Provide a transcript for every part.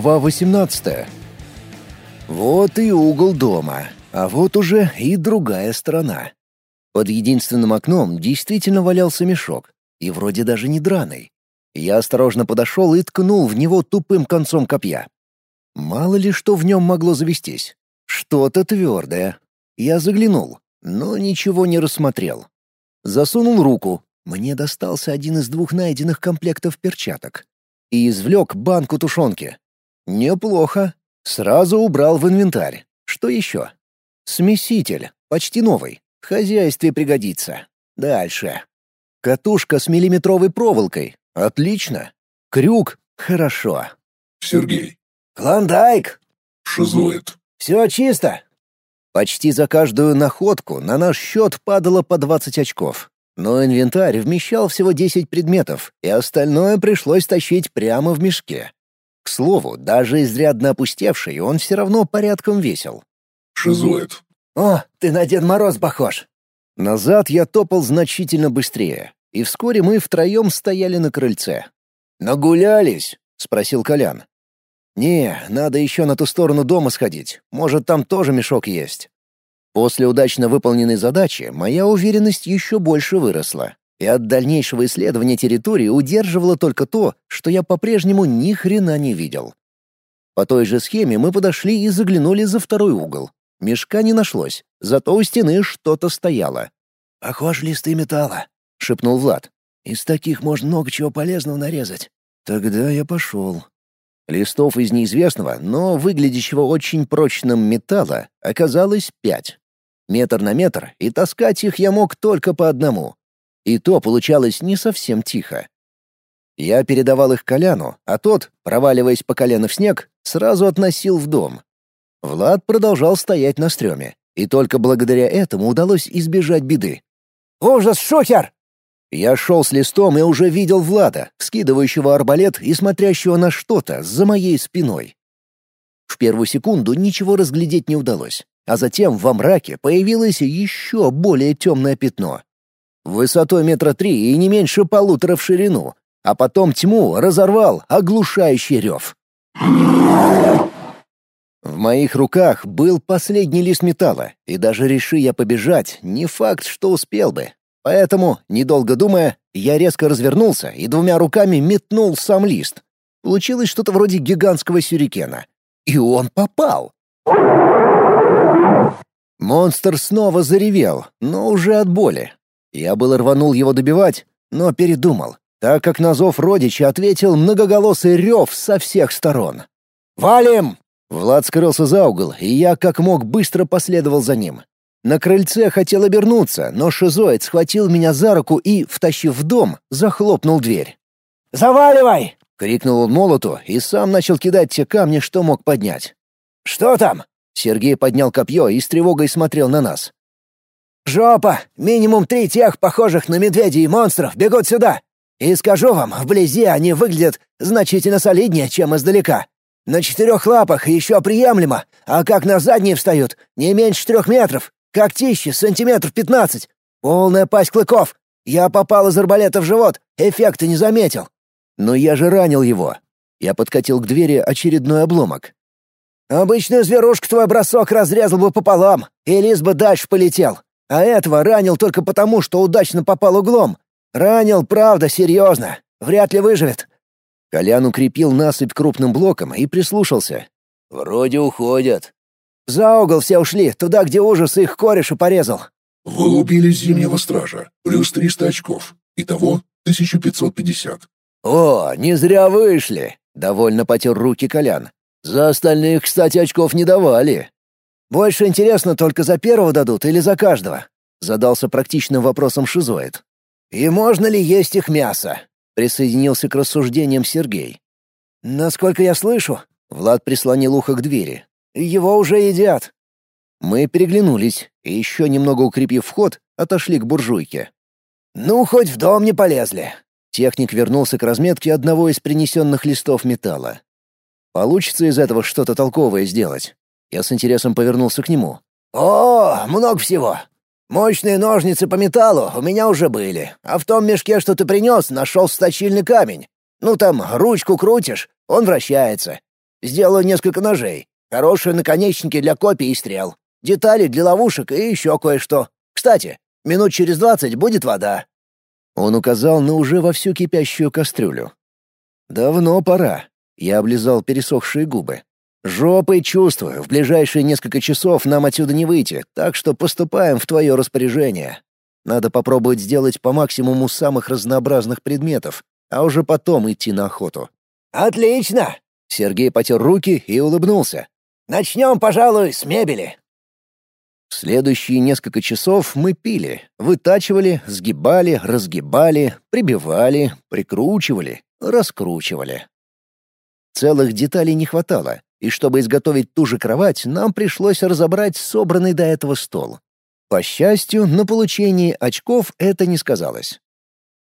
Глава 18. Вот и угол дома, а вот уже и другая сторона. Под единственным окном действительно валялся мешок, и вроде даже не драный. Я осторожно подошел и ткнул в него тупым концом копья. Мало ли что в нем могло завестись. Что-то твердое. Я заглянул, но ничего не рассмотрел. Засунул руку. Мне достался один из двух найденных комплектов перчаток и извлек банку тушенки. Неплохо. Сразу убрал в инвентарь. Что еще? Смеситель. Почти новый. В хозяйстве пригодится. Дальше. Катушка с миллиметровой проволокой. Отлично. Крюк. Хорошо. Сергей. Клондайк. Шизоид. Все чисто. Почти за каждую находку на наш счет падало по 20 очков. Но инвентарь вмещал всего 10 предметов, и остальное пришлось тащить прямо в мешке. К слову, даже изрядно опустевший, он все равно порядком весил. Шизоид. «О, ты на Дед Мороз похож!» Назад я топал значительно быстрее, и вскоре мы втроем стояли на крыльце. «Нагулялись?» — спросил Колян. «Не, надо еще на ту сторону дома сходить. Может, там тоже мешок есть». После удачно выполненной задачи моя уверенность еще больше выросла, и от дальнейшего исследования территории удерживало только то, что я по-прежнему ни хрена не видел. По той же схеме мы подошли и заглянули за второй угол. Мешка не нашлось, зато у стены что-то стояло. «Похож листы металла», — шепнул Влад. «Из таких можно много чего полезного нарезать». «Тогда я пошел». Листов из неизвестного, но выглядящего очень прочным металла оказалось пять. Метр на метр, и таскать их я мог только по одному. И то получалось не совсем тихо. Я передавал их Коляну, а тот, проваливаясь по колено в снег, сразу относил в дом. Влад продолжал стоять на стреме, и только благодаря этому удалось избежать беды. «Ужас, шухер!» Я шел с листом и уже видел Влада, скидывающего арбалет и смотрящего на что-то за моей спиной. В первую секунду ничего разглядеть не удалось, а затем во мраке появилось еще более темное пятно. Высотой метра три и не меньше полутора в ширину, а потом тьму разорвал оглушающий рев. В моих руках был последний лист металла, и даже реши я побежать, не факт, что успел бы. Поэтому, недолго думая, я резко развернулся и двумя руками метнул сам лист. Получилось что-то вроде гигантского сюрикена. И он попал. Монстр снова заревел, но уже от боли. Я было рванул его добивать, но передумал, так как на зов родича ответил многоголосый рев со всех сторон. «Валим!» Влад скрылся за угол, и я как мог быстро последовал за ним. На крыльце хотел обернуться, но шизоид схватил меня за руку и, втащив в дом, захлопнул дверь. «Заваливай!» — крикнул он молоту и сам начал кидать те камни, что мог поднять. «Что там?» — Сергей поднял копье и с тревогой смотрел на нас. «Жопа! Минимум три тех, похожих на медведей и монстров, бегут сюда! И скажу вам, вблизи они выглядят значительно солиднее, чем издалека. На четырех лапах еще приемлемо, а как на задние встают, не меньше трех метров. Когтище сантиметров пятнадцать. Полная пасть клыков. Я попал из арбалета в живот, эффекта не заметил. Но я же ранил его. Я подкатил к двери очередной обломок. Обычную зверушку твой бросок разрезал бы пополам, и лис бы дальше полетел. А этого ранил только потому, что удачно попал углом. Ранил, правда, серьезно. Вряд ли выживет. Колян укрепил насыпь крупным блоком и прислушался. «Вроде уходят», за угол все ушли, туда, где ужас их кореша порезал. Вы убили Зимнего Стража. Плюс 300 очков. Итого 1550. О, не зря вышли. Довольно потер руки Колян. За остальных, кстати, очков не давали. Больше интересно, только за первого дадут или за каждого? Задался практичным вопросом шизоид. И можно ли есть их мясо? Присоединился к рассуждениям Сергей. Насколько я слышу, Влад прислонил ухо к двери. Его уже едят». Мы переглянулись и, еще немного укрепив вход, отошли к буржуйке. «Ну, хоть в дом не полезли». Техник вернулся к разметке одного из принесенных листов металла. «Получится из этого что-то толковое сделать?» Я с интересом повернулся к нему. «О, много всего. Мощные ножницы по металлу у меня уже были, а в том мешке, что ты принес, нашел сточильный камень. Ну там ручку крутишь, он вращается. Сделаю несколько ножей. Хорошие наконечники для копий и стрел. Детали для ловушек и еще кое-что. Кстати, минут через двадцать будет вода». Он указал на уже вовсю кипящую кастрюлю. «Давно пора». Я облизал пересохшие губы. «Жопой чувствую, в ближайшие несколько часов нам отсюда не выйти, так что поступаем в твое распоряжение. Надо попробовать сделать по максимуму самых разнообразных предметов, а уже потом идти на охоту». «Отлично!» — Сергей потер руки и улыбнулся. «Начнем, пожалуй, с мебели». В следующие несколько часов мы пили, вытачивали, сгибали, разгибали, прибивали, прикручивали, раскручивали. Целых деталей не хватало, и чтобы изготовить ту же кровать, нам пришлось разобрать собранный до этого стол. По счастью, на получении очков это не сказалось.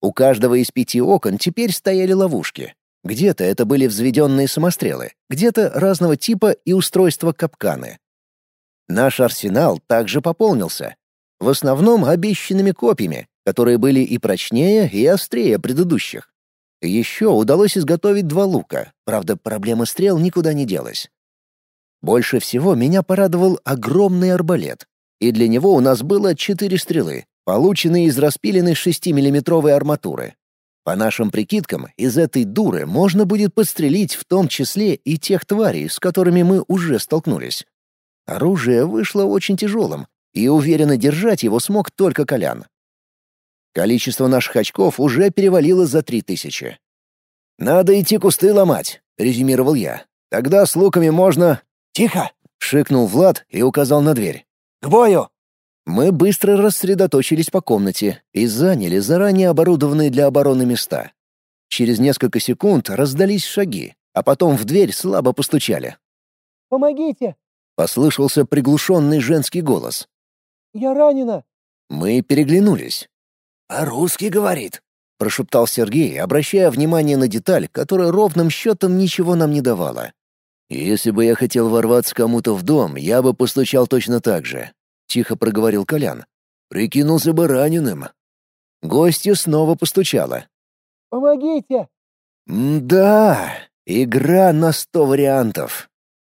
У каждого из пяти окон теперь стояли ловушки. Где-то это были взведенные самострелы, где-то разного типа и устройства капканы. Наш арсенал также пополнился. В основном обещанными копьями, которые были и прочнее, и острее предыдущих. Еще удалось изготовить два лука, правда, проблема стрел никуда не делась. Больше всего меня порадовал огромный арбалет, и для него у нас было четыре стрелы, полученные из распиленной 6-миллиметровой арматуры. По нашим прикидкам, из этой дуры можно будет подстрелить в том числе и тех тварей, с которыми мы уже столкнулись. Оружие вышло очень тяжелым, и уверенно держать его смог только Колян. Количество наших очков уже перевалило за три тысячи. «Надо идти кусты ломать», — резюмировал я. «Тогда с луками можно...» «Тихо!» — шикнул Влад и указал на дверь. «К бою!» Мы быстро рассредоточились по комнате и заняли заранее оборудованные для обороны места. Через несколько секунд раздались шаги, а потом в дверь слабо постучали. «Помогите!» Послышался приглушенный женский голос. «Я ранена!» Мы переглянулись. «По-русски говорит», — прошептал Сергей, обращая внимание на деталь, которая ровным счетом ничего нам не давала. «Если бы я хотел ворваться кому-то в дом, я бы постучал точно так же», — тихо проговорил Колян. «Прикинулся бы раненым». Гостья снова постучала. «Помогите!» «Да, игра на сто вариантов.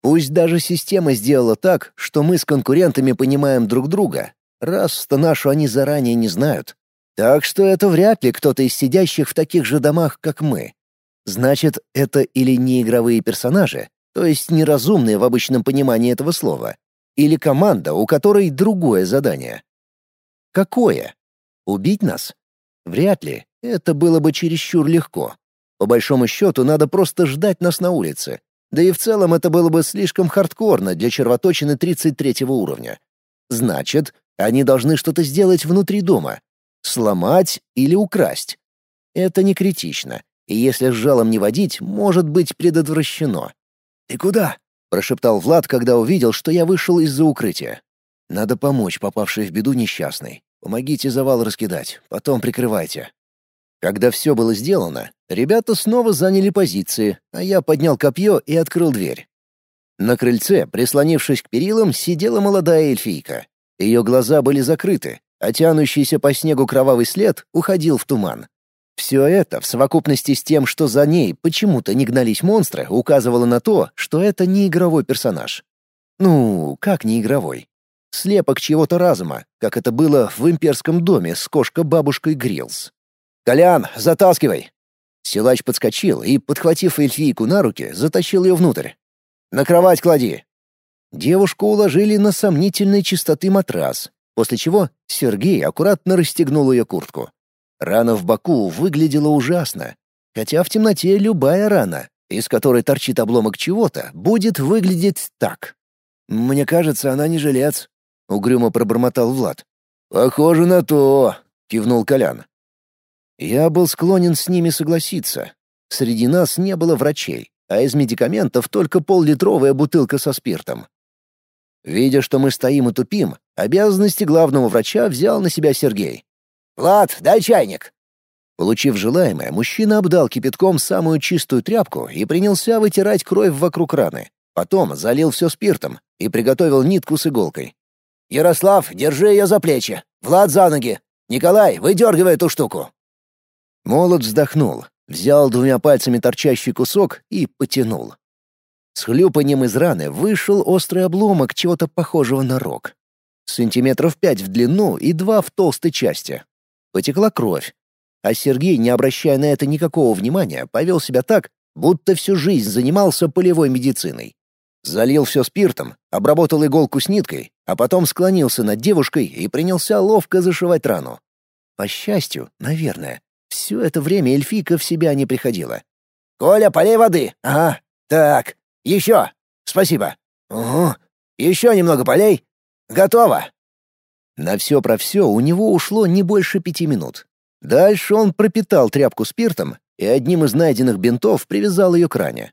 Пусть даже система сделала так, что мы с конкурентами понимаем друг друга, раз-то нашу они заранее не знают. Так что это вряд ли кто-то из сидящих в таких же домах, как мы. Значит, это или не игровые персонажи, то есть неразумные в обычном понимании этого слова, или команда, у которой другое задание. Какое? Убить нас? Вряд ли. Это было бы чересчур легко. По большому счету, надо просто ждать нас на улице, да и в целом это было бы слишком хардкорно для червоточины 33 уровня. Значит, они должны что-то сделать внутри дома. Сломать или украсть. Это не критично, и если жалом не водить, может быть предотвращено. «Ты куда?» — прошептал Влад, когда увидел, что я вышел из-за укрытия. «Надо помочь попавшей в беду несчастной. Помогите завал раскидать, потом прикрывайте». Когда все было сделано, ребята снова заняли позиции, а я поднял копье и открыл дверь. На крыльце, прислонившись к перилам, сидела молодая эльфийка. Ее глаза были закрыты, а тянущийся по снегу кровавый след уходил в туман. Все это, в совокупности с тем, что за ней почему-то не гнались монстры, указывало на то, что это не игровой персонаж. Ну, как не игровой? Слепок чьего-то разума, как это было в имперском доме с кошка-бабушкой Грилс. «Колян, затаскивай!» Силач подскочил и, подхватив эльфийку на руки, затащил ее внутрь. «На кровать клади!» Девушку уложили на сомнительной чистоты матрас, после чего Сергей аккуратно расстегнул ее куртку. Рана в боку выглядела ужасно, хотя в темноте любая рана, из которой торчит обломок чего-то, будет выглядеть так. «Мне кажется, она не жилец», — угрюмо пробормотал Влад. «Похоже на то», — кивнул Колян. Я был склонен с ними согласиться. Среди нас не было врачей, а из медикаментов только поллитровая бутылка со спиртом. Видя, что мы стоим и тупим, обязанности главного врача взял на себя Сергей. «Влад, дай чайник!» Получив желаемое, мужчина обдал кипятком самую чистую тряпку и принялся вытирать кровь вокруг раны. Потом залил все спиртом и приготовил нитку с иголкой. «Ярослав, держи ее за плечи! Влад за ноги! Николай, выдергивай эту штуку!» Молот вздохнул, взял двумя пальцами торчащий кусок и потянул. С хлюпанием из раны вышел острый обломок чего-то похожего на рог. Сантиметров пять в длину и два в толстой части. Потекла кровь. А Сергей, не обращая на это никакого внимания, повел себя так, будто всю жизнь занимался полевой медициной. Залил все спиртом, обработал иголку с ниткой, а потом склонился над девушкой и принялся ловко зашивать рану. По счастью, наверное, все это время эльфийка в себя не приходила. «Коля, полей воды! Ага. Так, еще! Спасибо! Угу. Еще немного полей! Готово!» На все про все у него ушло не больше пяти минут. Дальше он пропитал тряпку спиртом и одним из найденных бинтов привязал ее к ране.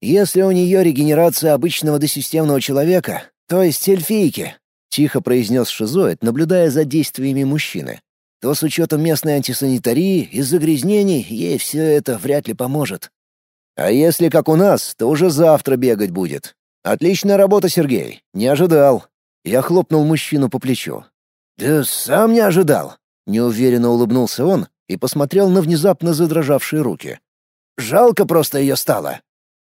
«Если у нее регенерация обычного досистемного человека, то есть эльфийки», — тихо произнес шизоид, наблюдая за действиями мужчины, то с учетом местной антисанитарии и загрязнений ей все это вряд ли поможет. А если как у нас, то уже завтра бегать будет. Отличная работа, Сергей. Не ожидал. Я хлопнул мужчину по плечу. Да сам не ожидал. Неуверенно улыбнулся он и посмотрел на внезапно задрожавшие руки. Жалко просто ее стало.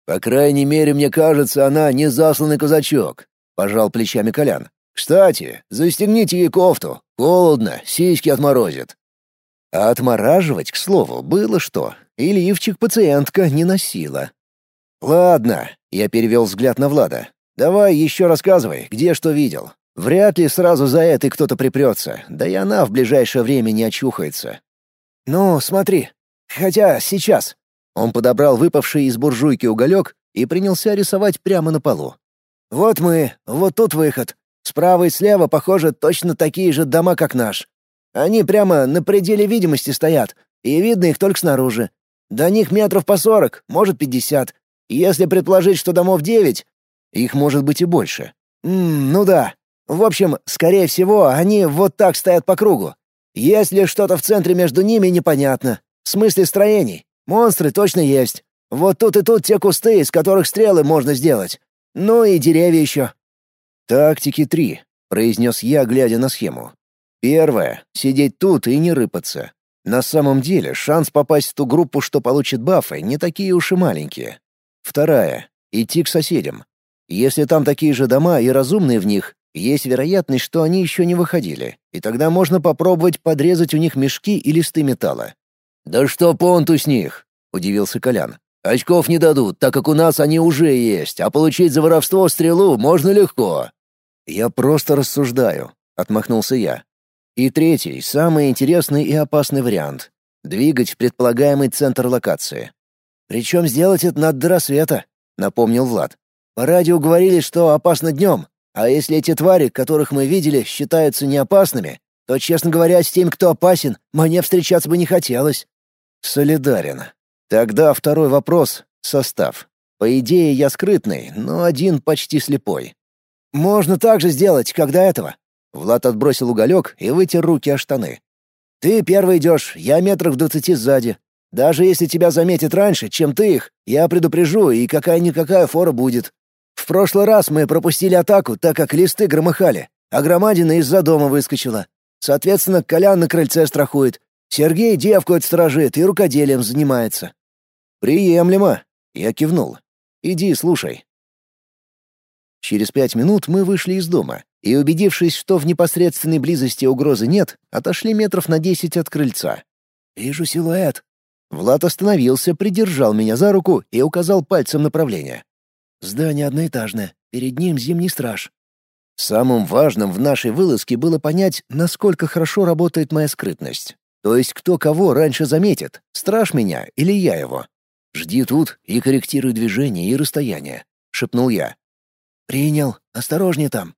По крайней мере, мне кажется, она не засланный казачок, пожал плечами Колян. Кстати, застегните ей кофту. Холодно, сиськи отморозит. А отмораживать, к слову, было что. И лифчик пациентка не носила. Ладно, я перевел взгляд на Влада. Давай еще рассказывай, где что видел. Вряд ли сразу за этой кто-то припрется, да и она в ближайшее время не очухается. «Ну, смотри. Хотя сейчас». Он подобрал выпавший из буржуйки уголек и принялся рисовать прямо на полу. «Вот мы, вот тут выход. Справа и слева, похоже, точно такие же дома, как наш. Они прямо на пределе видимости стоят, и видно их только снаружи. До них метров по сорок, может, пятьдесят. Если предположить, что домов девять, их может быть и больше. М ну да, в общем, скорее всего, они вот так стоят по кругу. Если что-то в центре между ними, непонятно. В смысле строений. Монстры точно есть. Вот тут и тут те кусты, из которых стрелы можно сделать. Ну и деревья еще. «Тактики три», — произнес я, глядя на схему. «Первое — сидеть тут и не рыпаться. На самом деле, шанс попасть в ту группу, что получит бафы, не такие уж и маленькие. Вторая — идти к соседям. Если там такие же дома и разумные в них, есть вероятность, что они еще не выходили, и тогда можно попробовать подрезать у них мешки и листы металла. «Да что понту с них?» — удивился Колян. «Очков не дадут, так как у нас они уже есть, а получить за воровство стрелу можно легко». «Я просто рассуждаю», — отмахнулся я. «И третий, самый интересный и опасный вариант — двигать в предполагаемый центр локации». «Причем сделать это надо до рассвета», — напомнил Влад. «По радио говорили, что опасно днем, а если эти твари, которых мы видели, считаются неопасными, то, честно говоря, с тем, кто опасен, мне встречаться бы не хотелось. Солидарен. Тогда второй вопрос — состав. По идее, я скрытный, но один почти слепой. Можно так же сделать, как до этого. Влад отбросил уголек и вытер руки о штаны. Ты первый идешь, я метрах в двадцати сзади. Даже если тебя заметят раньше, чем ты их, я предупрежу, и какая-никакая фора будет. В прошлый раз мы пропустили атаку, так как листы громыхали, а громадина из-за дома выскочила. Соответственно, Колян на крыльце страхует. Сергей девку отсторожит и рукоделием занимается. «Приемлемо», — я кивнул. «Иди, слушай». Через пять минут мы вышли из дома и, убедившись, что в непосредственной близости угрозы нет, отошли метров на десять от крыльца. «Вижу силуэт». Влад остановился, придержал меня за руку и указал пальцем направление. Здание одноэтажное, перед ним зимний страж. Самым важным в нашей вылазке было понять, насколько хорошо работает моя скрытность. То есть кто кого раньше заметит, страж меня или я его. «Жди тут и корректируй движение и расстояние», — шепнул я. «Принял. Осторожнее там».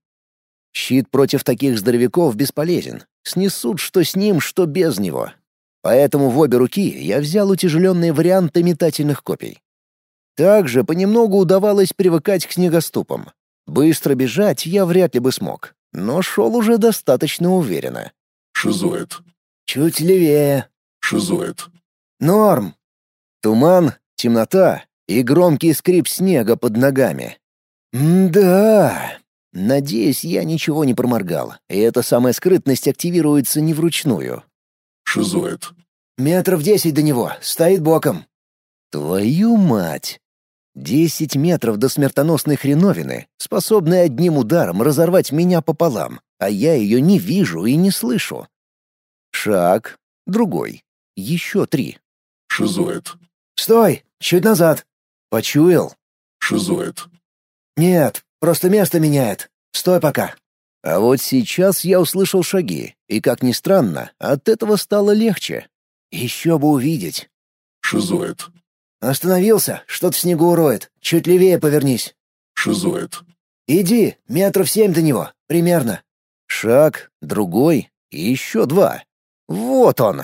Щит против таких здоровяков бесполезен. Снесут что с ним, что без него. Поэтому в обе руки я взял утяжеленные варианты метательных копий. Также понемногу удавалось привыкать к снегоступам. Быстро бежать я вряд ли бы смог, но шел уже достаточно уверенно. Шизоид. Чуть левее. Шизоид. Норм. Туман, темнота и громкий скрип снега под ногами. да. Надеюсь, я ничего не проморгал, и эта самая скрытность активируется не вручную. Шизоид. Метров десять до него, стоит боком. Твою мать! Десять метров до смертоносной хреновины, способной одним ударом разорвать меня пополам, а я ее не вижу и не слышу. Шаг, другой, еще три. Шизоид. «Стой! Чуть назад!» «Почуял?» Шизоид. «Нет, просто место меняет. Стой пока». А вот сейчас я услышал шаги, и, как ни странно, от этого стало легче. Еще бы увидеть. Шизоид. Остановился, что-то в снегу роет. Чуть левее повернись. Шизоид. Иди, метров семь до него, примерно. Шаг, другой и еще два. Вот он.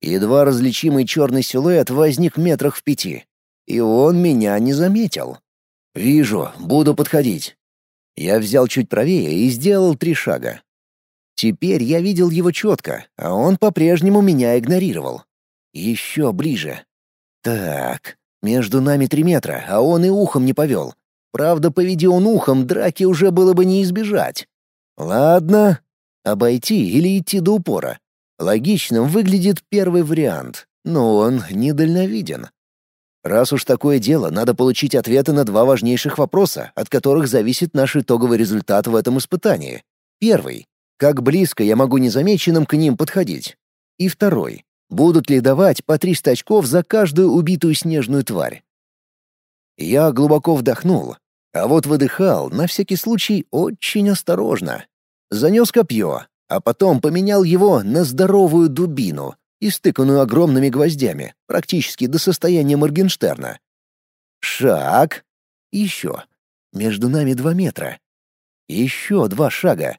Едва различимый черный силуэт возник в метрах в пяти. И он меня не заметил. «Вижу, буду подходить». Я взял чуть правее и сделал три шага. Теперь я видел его четко, а он по-прежнему меня игнорировал. Еще ближе. Так, между нами три метра, а он и ухом не повел. Правда, поведи он ухом, драки уже было бы не избежать. Ладно, обойти или идти до упора. Логичным выглядит первый вариант, но он недальновиден. Раз уж такое дело, надо получить ответы на два важнейших вопроса, от которых зависит наш итоговый результат в этом испытании. Первый — как близко я могу незамеченным к ним подходить? И второй — будут ли давать по 300 очков за каждую убитую снежную тварь? Я глубоко вдохнул, а вот выдыхал, на всякий случай, очень осторожно. Занес копье, а потом поменял его на здоровую дубину, истыканную огромными гвоздями, практически до состояния Моргенштерна. Шаг. Еще. Между нами два метра. Еще два шага.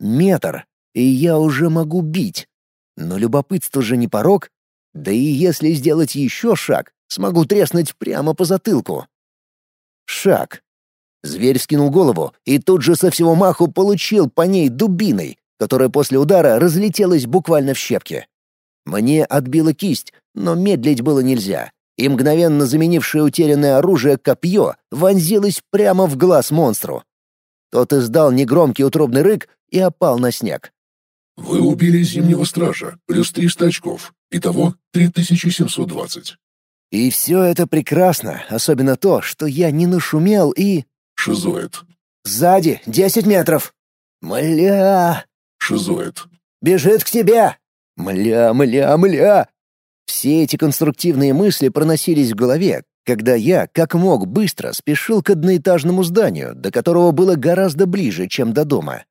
Метр. И я уже могу бить. Но любопытство же не порог. Да и если сделать еще шаг, смогу треснуть прямо по затылку. Шаг. Зверь скинул голову и тут же со всего маху получил по ней дубиной, которая после удара разлетелась буквально в щепки. Мне отбила кисть, но медлить было нельзя, и мгновенно заменившее утерянное оружие копье вонзилось прямо в глаз монстру. Тот издал негромкий утробный рык и опал на снег. Вы убили Зимнего Стража, плюс 300 очков. Итого 3720. И все это прекрасно, особенно то, что я не нашумел и... Шизоид. Сзади, десять метров. Мля, Шизоид. бежит к тебе. Мля, мля, мля. Все эти конструктивные мысли проносились в голове, когда я, как мог, быстро спешил к одноэтажному зданию, до которого было гораздо ближе, чем до дома.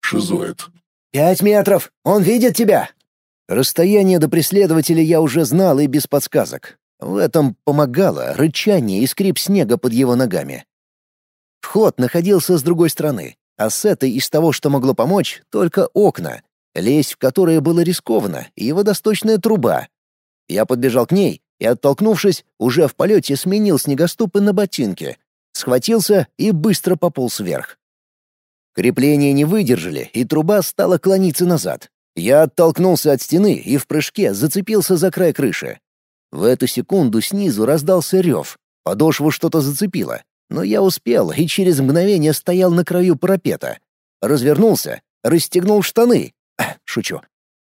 Шизоид. «Пять метров! Он видит тебя!» Расстояние до преследователя я уже знал и без подсказок. В этом помогало рычание и скрип снега под его ногами. Вход находился с другой стороны, а с этой из того, что могло помочь, только окна, лезть в которые было рискованно, и водосточная труба. Я подбежал к ней и, оттолкнувшись, уже в полете сменил снегоступы на ботинки, схватился и быстро пополз вверх. Крепления не выдержали, и труба стала клониться назад. Я оттолкнулся от стены и в прыжке зацепился за край крыши. В эту секунду снизу раздался рев. Подошву что-то зацепило, но я успел и через мгновение стоял на краю парапета. Развернулся, расстегнул штаны. Шучу.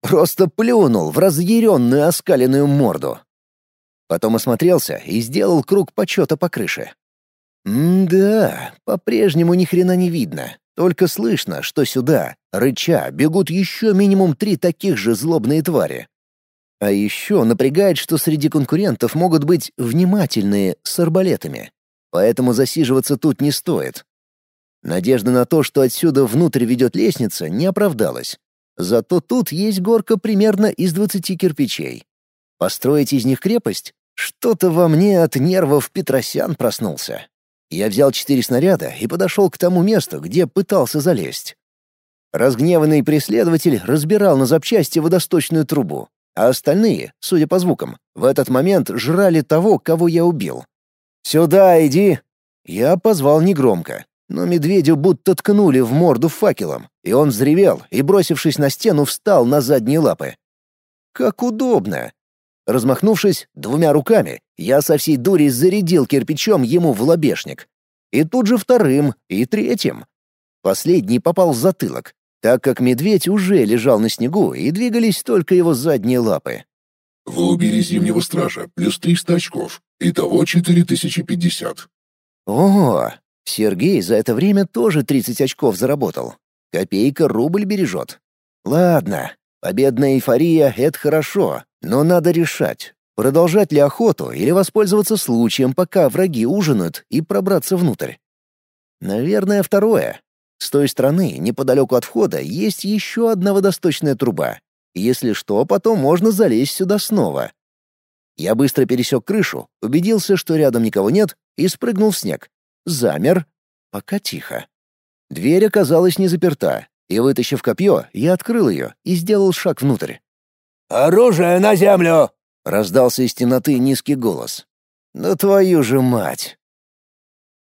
Просто плюнул в разъяренную оскаленную морду. Потом осмотрелся и сделал круг почета по крыше. М-да, по-прежнему ни хрена не видно. Только слышно, что сюда, рыча, бегут еще минимум три таких же злобные твари. А еще напрягает, что среди конкурентов могут быть внимательные с арбалетами. Поэтому засиживаться тут не стоит. Надежда на то, что отсюда внутрь ведет лестница, не оправдалась. Зато тут есть горка примерно из двадцати кирпичей. Построить из них крепость? Что-то во мне от нервов Петросян проснулся. Я взял четыре снаряда и подошел к тому месту, где пытался залезть. Разгневанный преследователь разбирал на запчасти водосточную трубу, а остальные, судя по звукам, в этот момент жрали того, кого я убил. «Сюда иди!» Я позвал негромко, но медведю будто ткнули в морду факелом, и он взревел и, бросившись на стену, встал на задние лапы. Как удобно! Размахнувшись двумя руками, я со всей дури зарядил кирпичом ему в лобешник. И тут же вторым, и третьим. Последний попал в затылок, так как медведь уже лежал на снегу и двигались только его задние лапы. Вы убили Зимнего Стража, плюс 300 очков. Итого 4050. Ого! Сергей за это время тоже 30 очков заработал. Копейка рубль бережет. Ладно, победная эйфория — это хорошо, но надо решать, продолжать ли охоту или воспользоваться случаем, пока враги ужинают, и пробраться внутрь. Наверное, второе. С той стороны, неподалеку от входа, есть еще одна водосточная труба. Если что, потом можно залезть сюда снова. Я быстро пересек крышу, убедился, что рядом никого нет, и спрыгнул в снег. Замер. Пока тихо. Дверь оказалась не заперта, и, вытащив копье, я открыл ее и сделал шаг внутрь. «Оружие на землю!» — раздался из темноты низкий голос. «Да твою же мать!»